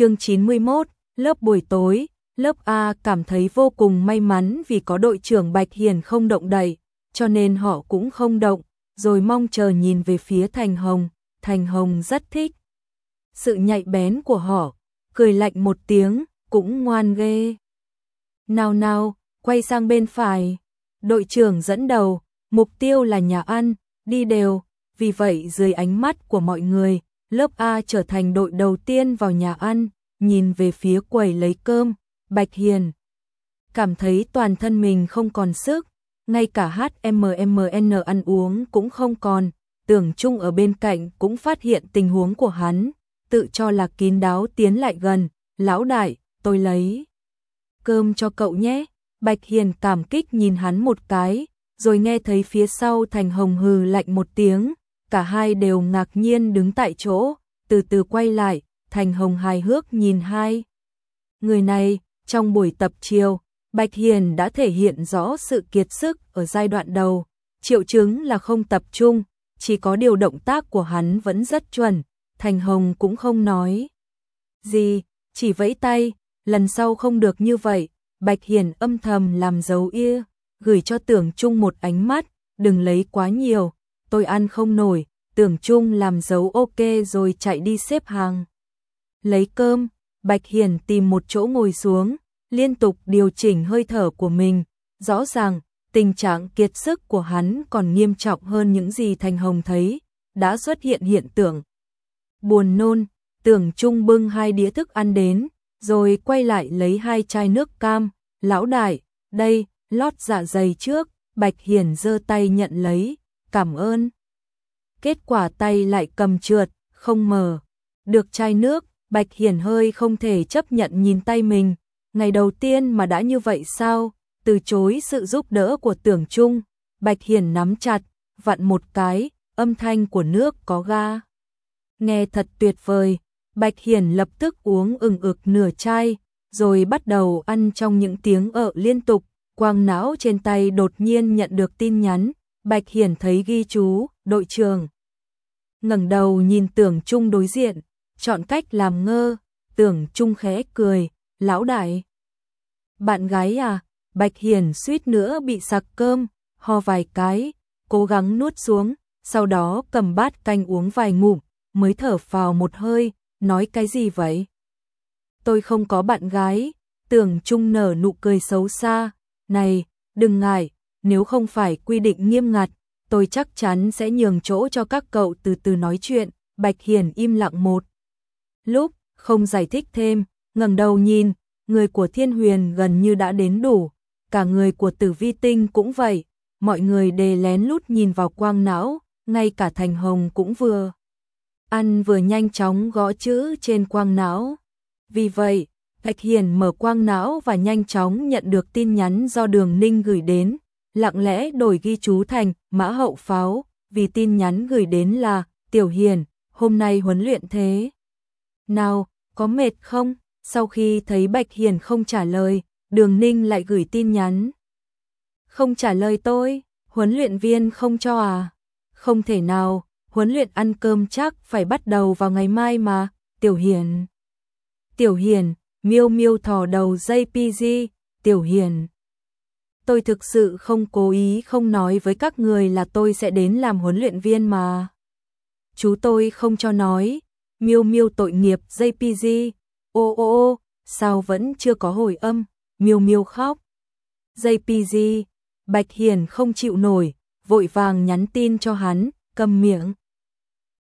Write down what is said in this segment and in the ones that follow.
chương 91, lớp buổi tối, lớp A cảm thấy vô cùng may mắn vì có đội trưởng Bạch Hiền không động đậy, cho nên họ cũng không động, rồi mong chờ nhìn về phía Thành Hồng, Thành Hồng rất thích. Sự nhạy bén của họ, cười lạnh một tiếng, cũng ngoan ghê. Nào nào, quay sang bên phải, đội trưởng dẫn đầu, mục tiêu là nhà ăn, đi đều, vì vậy dưới ánh mắt của mọi người, lớp A trở thành đội đầu tiên vào nhà ăn, nhìn về phía quầy lấy cơm, Bạch Hiền. Cảm thấy toàn thân mình không còn sức, ngay cả HMMN ăn uống cũng không còn, tưởng chung ở bên cạnh cũng phát hiện tình huống của hắn, tự cho là kín đáo tiến lại gần, lão đại, tôi lấy cơm cho cậu nhé. Bạch Hiền cảm kích nhìn hắn một cái, rồi nghe thấy phía sau Thành Hồng hừ lạnh một tiếng, cả hai đều ngạc nhiên đứng tại chỗ, từ từ quay lại, Thành Hồng hài hước nhìn hai. Người này, trong buổi tập chiều, Bạch Hiền đã thể hiện rõ sự kiệt sức ở giai đoạn đầu, triệu chứng là không tập trung, chỉ có điều động tác của hắn vẫn rất chuẩn, Thành Hồng cũng không nói. Gì, chỉ vẫy tay, lần sau không được như vậy, Bạch Hiền âm thầm làm dấu ia, gửi cho tưởng chung một ánh mắt, đừng lấy quá nhiều, tôi ăn không nổi, tưởng chung làm dấu ok rồi chạy đi xếp hàng. Lấy cơm, Bạch Hiền tìm một chỗ ngồi xuống, liên tục điều chỉnh hơi thở của mình, rõ ràng tình trạng kiệt sức của hắn còn nghiêm trọng hơn những gì Thành Hồng thấy, đã xuất hiện hiện tượng. Buồn nôn, tưởng chung bưng hai đĩa thức ăn đến, rồi quay lại lấy hai chai nước cam, lão đại, đây, lót dạ dày trước, Bạch Hiền giơ tay nhận lấy, cảm ơn. Kết quả tay lại cầm trượt, không mở. Được chai nước, Bạch hiển hơi không thể chấp nhận nhìn tay mình, ngày đầu tiên mà đã như vậy sao, từ chối sự giúp đỡ của tưởng trung, Bạch hiển nắm chặt, vặn một cái, âm thanh của nước có ga. Nghe thật tuyệt vời, Bạch hiển lập tức uống ừng ực nửa chai, rồi bắt đầu ăn trong những tiếng ợ liên tục, quang não trên tay đột nhiên nhận được tin nhắn, Bạch Hiển thấy ghi chú, đội trường, ngẩng đầu nhìn tưởng trung đối diện, chọn cách làm ngơ, tưởng trung khẽ cười, lão đại. Bạn gái à, Bạch Hiển suýt nữa bị sặc cơm, ho vài cái, cố gắng nuốt xuống, sau đó cầm bát canh uống vài ngụm, mới thở vào một hơi, nói cái gì vậy? Tôi không có bạn gái, tưởng trung nở nụ cười xấu xa, này, đừng ngại, nếu không phải quy định nghiêm ngặt, tôi chắc chắn sẽ nhường chỗ cho các cậu từ từ nói chuyện. Bạch Hiền im lặng một lúc, không giải thích thêm, ngẩng đầu nhìn, người của Thiên Huyền gần như đã đến đủ, cả người của Tử Vi Tinh cũng vậy, mọi người đề lén lút nhìn vào quang não, ngay cả Thành Hồng cũng vừa ăn vừa nhanh chóng gõ chữ trên quang não. Vì vậy, Bạch Hiền mở quang não và nhanh chóng nhận được tin nhắn do Đường Ninh gửi đến, lặng lẽ đổi ghi chú thành mã hậu pháo, vì tin nhắn gửi đến là Tiểu Hiền, hôm nay huấn luyện thế. Nào, có mệt không? Sau khi thấy Bạch Hiền không trả lời, Đường Ninh lại gửi tin nhắn. Không trả lời tôi, huấn luyện viên không cho à? Không thể nào, huấn luyện ăn cơm chắc phải bắt đầu vào ngày mai mà, Tiểu Hiền. Tiểu Hiền, miêu miêu thò đầu dây PG, Tiểu Hiền. Tôi thực sự không cố ý không nói với các người là tôi sẽ đến làm huấn luyện viên mà. Chú tôi không cho nói, miêu miêu tội nghiệp dây ô ô ô, sao vẫn chưa có hồi âm, miêu miêu khóc. Dây Bạch Hiền không chịu nổi, vội vàng nhắn tin cho hắn, cầm miệng.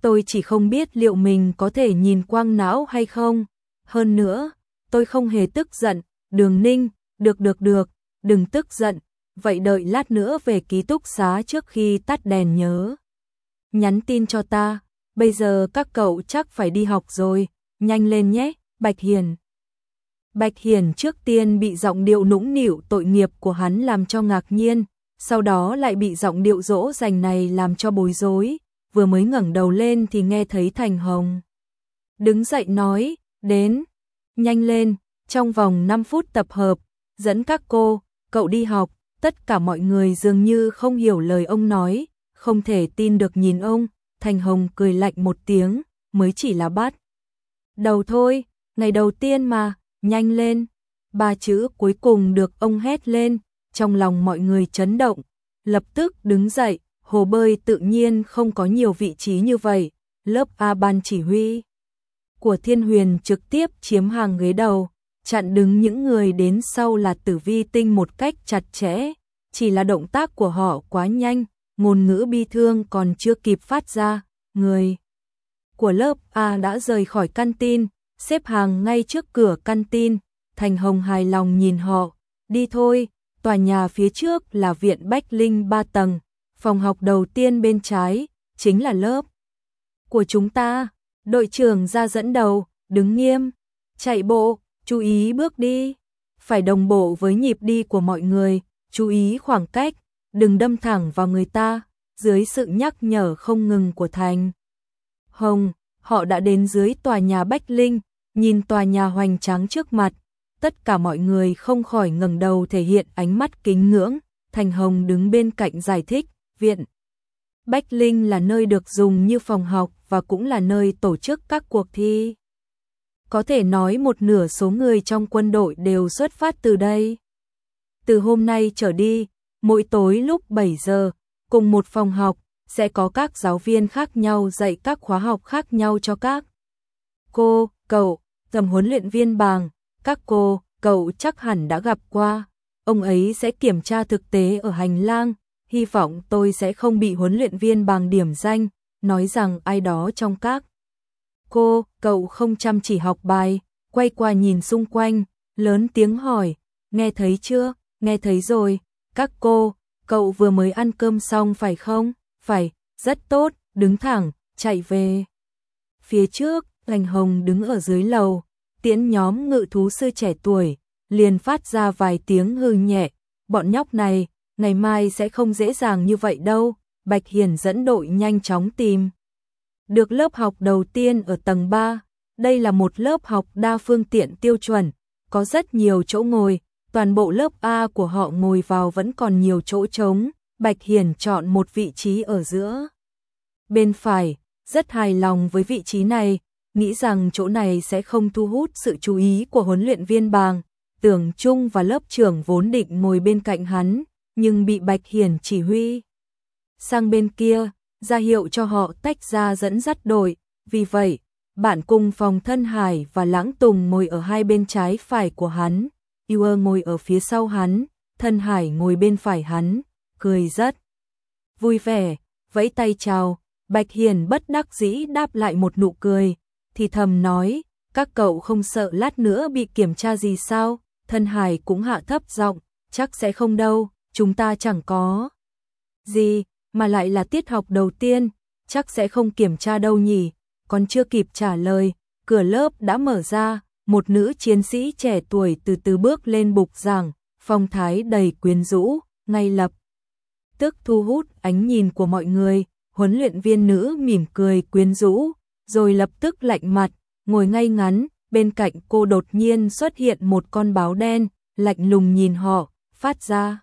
Tôi chỉ không biết liệu mình có thể nhìn quang não hay không, hơn nữa, tôi không hề tức giận, đường ninh, được được được, đừng tức giận, vậy đợi lát nữa về ký túc xá trước khi tắt đèn nhớ. Nhắn tin cho ta, bây giờ các cậu chắc phải đi học rồi, nhanh lên nhé, Bạch Hiền. Bạch Hiền trước tiên bị giọng điệu nũng nịu tội nghiệp của hắn làm cho ngạc nhiên, sau đó lại bị giọng điệu dỗ dành này làm cho bối rối, vừa mới ngẩng đầu lên thì nghe thấy Thành Hồng. Đứng dậy nói, đến, nhanh lên, trong vòng 5 phút tập hợp, dẫn các cô, cậu đi học, tất cả mọi người dường như không hiểu lời ông nói, không thể tin được nhìn ông, Thành Hồng cười lạnh một tiếng, mới chỉ là bắt. Đầu thôi, ngày đầu tiên mà, nhanh lên. Ba chữ cuối cùng được ông hét lên, trong lòng mọi người chấn động, lập tức đứng dậy, hồ bơi tự nhiên không có nhiều vị trí như vậy, lớp A ban chỉ huy của Thiên Huyền trực tiếp chiếm hàng ghế đầu, chặn đứng những người đến sau là tử vi tinh một cách chặt chẽ, chỉ là động tác của họ quá nhanh, ngôn ngữ bi thương còn chưa kịp phát ra, người của lớp A đã rời khỏi căn tin, xếp hàng ngay trước cửa căn tin, Thành Hồng hài lòng nhìn họ, đi thôi, tòa nhà phía trước là viện Bách Linh 3 tầng, phòng học đầu tiên bên trái, chính là lớp của chúng ta, đội trưởng ra dẫn đầu, đứng nghiêm, chạy bộ, chú ý bước đi, phải đồng bộ với nhịp đi của mọi người, chú ý khoảng cách, đừng đâm thẳng vào người ta, dưới sự nhắc nhở không ngừng của Thành. Hồng, họ đã đến dưới tòa nhà Bách Linh, nhìn tòa nhà hoành tráng trước mặt, tất cả mọi người không khỏi ngẩng đầu thể hiện ánh mắt kính ngưỡng, Thành Hồng đứng bên cạnh giải thích, viện. Bách Linh là nơi được dùng như phòng học và cũng là nơi tổ chức các cuộc thi. Có thể nói một nửa số người trong quân đội đều xuất phát từ đây. Từ hôm nay trở đi, mỗi tối lúc 7 giờ, cùng một phòng học, sẽ có các giáo viên khác nhau dạy các khóa học khác nhau cho các cô, cậu, tầm huấn luyện viên bàng, các cô, cậu chắc hẳn đã gặp qua. Ông ấy sẽ kiểm tra thực tế ở hành lang, hy vọng tôi sẽ không bị huấn luyện viên bằng điểm danh, nói rằng ai đó trong các. Cô, cậu không chăm chỉ học bài, quay qua nhìn xung quanh, lớn tiếng hỏi, nghe thấy chưa, nghe thấy rồi, các cô, cậu vừa mới ăn cơm xong phải không, phải, rất tốt, đứng thẳng, chạy về. Phía trước, Lành Hồng đứng ở dưới lầu, tiễn nhóm ngự thú sư trẻ tuổi, liền phát ra vài tiếng hư nhẹ, bọn nhóc này, ngày mai sẽ không dễ dàng như vậy đâu, Bạch Hiền dẫn đội nhanh chóng tìm. Được lớp học đầu tiên ở tầng 3, đây là một lớp học đa phương tiện tiêu chuẩn, có rất nhiều chỗ ngồi, toàn bộ lớp A của họ ngồi vào vẫn còn nhiều chỗ trống, Bạch Hiền chọn một vị trí ở giữa. Bên phải, rất hài lòng với vị trí này, nghĩ rằng chỗ này sẽ không thu hút sự chú ý của huấn luyện viên bàng. Tưởng Trung và lớp trưởng vốn định ngồi bên cạnh hắn, nhưng bị Bạch Hiển chỉ huy. Sang bên kia, ra hiệu cho họ tách ra dẫn dắt đội, vì vậy, bạn cùng phòng thân hải và lãng tùng ngồi ở hai bên trái phải của hắn, yêu ơ ngồi ở phía sau hắn, thân hải ngồi bên phải hắn, cười rất vui vẻ, vẫy tay chào, Bạch Hiền bất đắc dĩ đáp lại một nụ cười, thì thầm nói, các cậu không sợ lát nữa bị kiểm tra gì sao, thân hải cũng hạ thấp giọng, chắc sẽ không đâu, chúng ta chẳng có gì, mà lại là tiết học đầu tiên, chắc sẽ không kiểm tra đâu nhỉ, còn chưa kịp trả lời, cửa lớp đã mở ra, một nữ chiến sĩ trẻ tuổi từ từ bước lên bục giảng, phong thái đầy quyến rũ, ngay lập tức thu hút ánh nhìn của mọi người, huấn luyện viên nữ mỉm cười quyến rũ, rồi lập tức lạnh mặt, ngồi ngay ngắn, bên cạnh cô đột nhiên xuất hiện một con báo đen, lạnh lùng nhìn họ, phát ra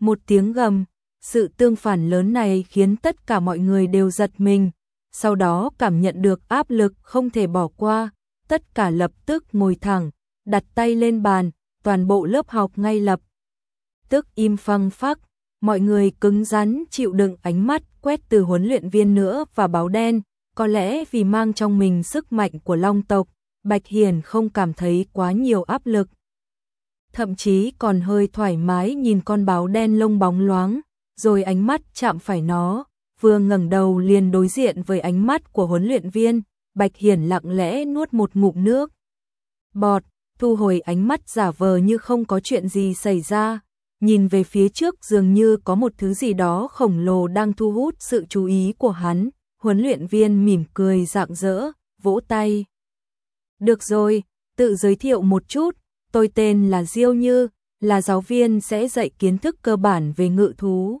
một tiếng gầm. Sự tương phản lớn này khiến tất cả mọi người đều giật mình, sau đó cảm nhận được áp lực không thể bỏ qua, tất cả lập tức ngồi thẳng, đặt tay lên bàn, toàn bộ lớp học ngay lập tức im phăng phắc, mọi người cứng rắn chịu đựng ánh mắt quét từ huấn luyện viên nữa và báo đen, có lẽ vì mang trong mình sức mạnh của long tộc, Bạch Hiền không cảm thấy quá nhiều áp lực. Thậm chí còn hơi thoải mái nhìn con báo đen lông bóng loáng, rồi ánh mắt chạm phải nó, vừa ngẩng đầu liền đối diện với ánh mắt của huấn luyện viên, Bạch hiển lặng lẽ nuốt một ngụm nước. Bọt, thu hồi ánh mắt giả vờ như không có chuyện gì xảy ra, nhìn về phía trước dường như có một thứ gì đó khổng lồ đang thu hút sự chú ý của hắn, huấn luyện viên mỉm cười rạng rỡ, vỗ tay. Được rồi, tự giới thiệu một chút, tôi tên là Diêu Như, là giáo viên sẽ dạy kiến thức cơ bản về ngự thú.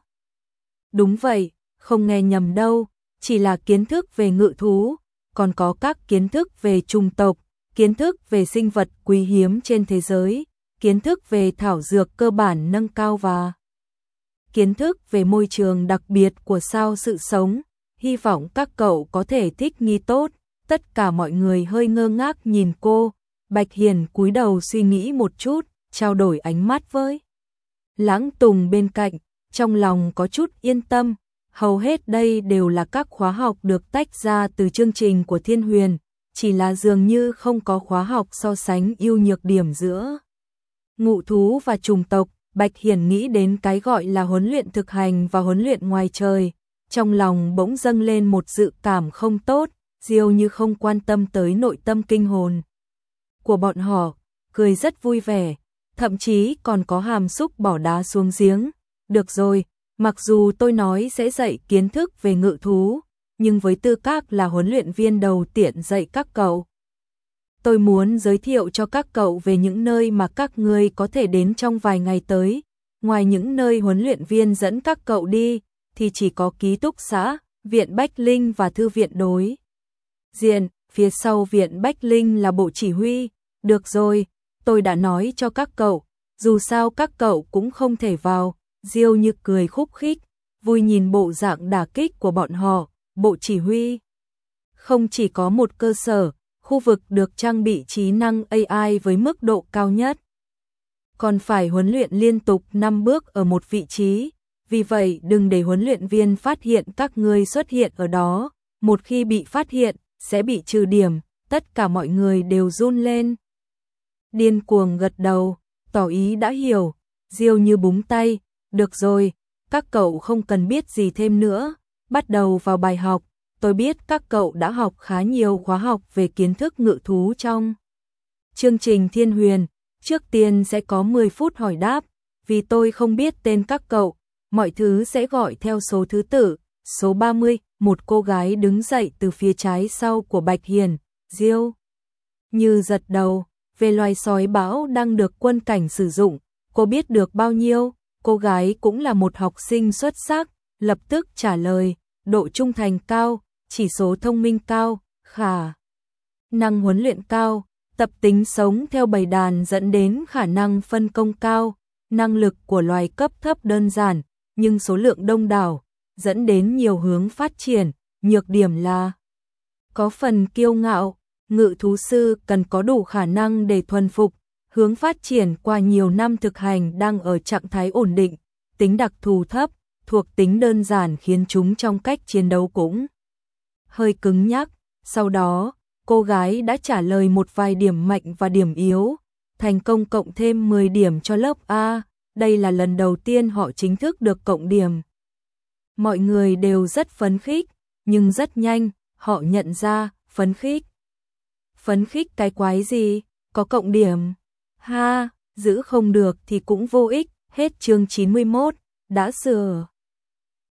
Đúng vậy, không nghe nhầm đâu, chỉ là kiến thức về ngự thú, còn có các kiến thức về chủng tộc, kiến thức về sinh vật quý hiếm trên thế giới, kiến thức về thảo dược cơ bản nâng cao và kiến thức về môi trường đặc biệt của sao sự sống, hy vọng các cậu có thể thích nghi tốt. Tất cả mọi người hơi ngơ ngác nhìn cô, Bạch Hiền cúi đầu suy nghĩ một chút, trao đổi ánh mắt với. Lãng Tùng bên cạnh, trong lòng có chút yên tâm, hầu hết đây đều là các khóa học được tách ra từ chương trình của Thiên Huyền, chỉ là dường như không có khóa học so sánh ưu nhược điểm giữa ngụ thú và trùng tộc. Bạch Hiển nghĩ đến cái gọi là huấn luyện thực hành và huấn luyện ngoài trời, trong lòng bỗng dâng lên một dự cảm không tốt, Diêu như không quan tâm tới nội tâm kinh hồn của bọn họ, cười rất vui vẻ, thậm chí còn có hàm xúc bỏ đá xuống giếng. Được rồi, mặc dù tôi nói sẽ dạy kiến thức về ngự thú, nhưng với tư cách là huấn luyện viên đầu tiên dạy các cậu. Tôi muốn giới thiệu cho các cậu về những nơi mà các ngươi có thể đến trong vài ngày tới. Ngoài những nơi huấn luyện viên dẫn các cậu đi, thì chỉ có ký túc xã, viện Bách Linh và thư viện đối. Diện, phía sau viện Bách Linh là bộ chỉ huy. Được rồi, tôi đã nói cho các cậu, dù sao các cậu cũng không thể vào. Diêu như cười khúc khích, vui nhìn bộ dạng đả kích của bọn họ, bộ chỉ huy. Không chỉ có một cơ sở, khu vực được trang bị trí năng AI với mức độ cao nhất. Còn phải huấn luyện liên tục 5 bước ở một vị trí, vì vậy đừng để huấn luyện viên phát hiện các ngươi xuất hiện ở đó, một khi bị phát hiện, sẽ bị trừ điểm, tất cả mọi người đều run lên. Điên cuồng gật đầu, tỏ ý đã hiểu, Diêu như búng tay, được rồi, các cậu không cần biết gì thêm nữa, bắt đầu vào bài học, tôi biết các cậu đã học khá nhiều khóa học về kiến thức ngự thú trong chương trình Thiên Huyền, trước tiên sẽ có 10 phút hỏi đáp, vì tôi không biết tên các cậu, mọi thứ sẽ gọi theo số thứ tự, số 30, một cô gái đứng dậy từ phía trái sau của Bạch Hiền, Diêu. Như giật đầu, về loài sói bão đang được quân cảnh sử dụng, cô biết được bao nhiêu, cô gái cũng là một học sinh xuất sắc, lập tức trả lời, độ trung thành cao, chỉ số thông minh cao, khả năng huấn luyện cao, tập tính sống theo bầy đàn dẫn đến khả năng phân công cao, năng lực của loài cấp thấp đơn giản, nhưng số lượng đông đảo, dẫn đến nhiều hướng phát triển, nhược điểm là có phần kiêu ngạo, ngự thú sư cần có đủ khả năng để thuần phục, hướng phát triển qua nhiều năm thực hành đang ở trạng thái ổn định, tính đặc thù thấp, thuộc tính đơn giản khiến chúng trong cách chiến đấu cũng hơi cứng nhắc. Sau đó, cô gái đã trả lời một vài điểm mạnh và điểm yếu, thành công cộng thêm 10 điểm cho lớp A. Đây là lần đầu tiên họ chính thức được cộng điểm. Mọi người đều rất phấn khích, nhưng rất nhanh, họ nhận ra, phấn khích. Phấn khích cái quái gì, có cộng điểm. Ha, giữ không được thì cũng vô ích, hết chương 91, đã sửa.